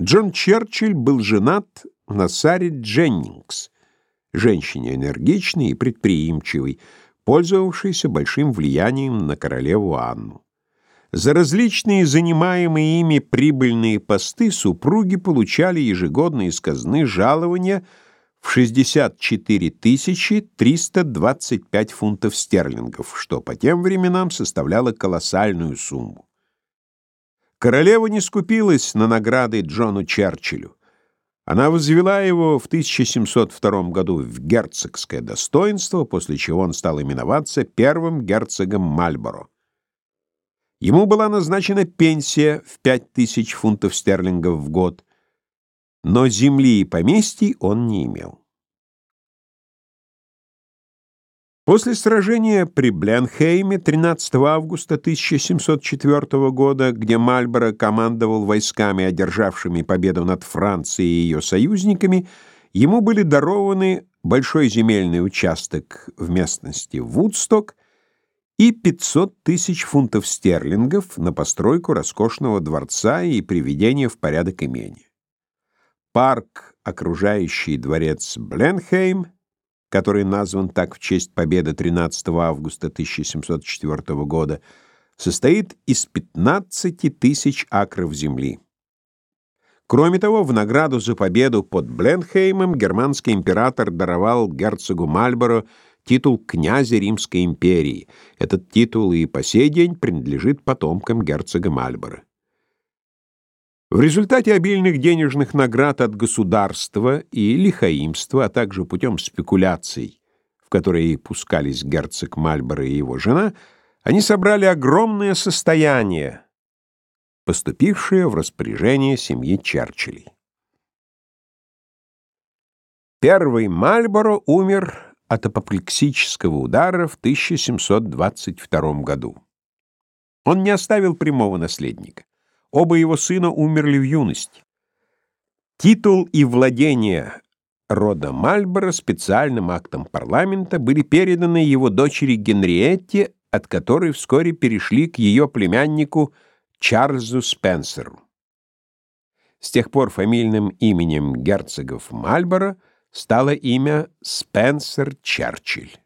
Джон Черчилль был женат на Саре Дженнингс, женщине энергичной и предприимчивой, пользовавшейся большим влиянием на королеву Анну. За различные занимаемые ими прибыльные посты супруги получали ежегодно из казны жалования в 64 325 фунтов стерлингов, что по тем временам составляло колоссальную сумму. Королева не скупилась на награды Джону Черчиллю. Она возвела его в 1702 году в герцогское достоинство, после чего он стал именоваться первым герцогом Мальборо. Ему была назначена пенсия в 5000 фунтов стерлингов в год, но земли и поместий он не имел. После сражения при Бленхейме 13 августа 1704 года, где Мальборо командовал войсками, одержавшими победу над Францией и ее союзниками, ему были дарованы большой земельный участок в местности Вудсток и 500 тысяч фунтов стерлингов на постройку роскошного дворца и приведение в порядок имения. Парк, окружающий дворец Бленхейм, который назван так в честь победы 13 августа 1704 года, состоит из 15 тысяч акров земли. Кроме того, в награду за победу под Бленхеймом германский император даровал герцогу Мальборо титул князя Римской империи. Этот титул и по сей день принадлежит потомкам герцога Мальборо. В результате обильных денежных наград от государства и лихаимства, а также путем спекуляций, в которые пускались герцог Мальборо и его жена, они собрали огромное состояние, поступившее в распоряжение семьи Черчиллей. Первый Мальборо умер от апоплексического удара в 1722 году. Он не оставил прямого наследника. Оба его сына умерли в юности. Титул и владение рода Мальборо специальным актом парламента были переданы его дочери Генриетте, от которой вскоре перешли к ее племяннику Чарльзу Спенсеру. С тех пор фамильным именем герцогов Мальборо стало имя Спенсер Черчилль.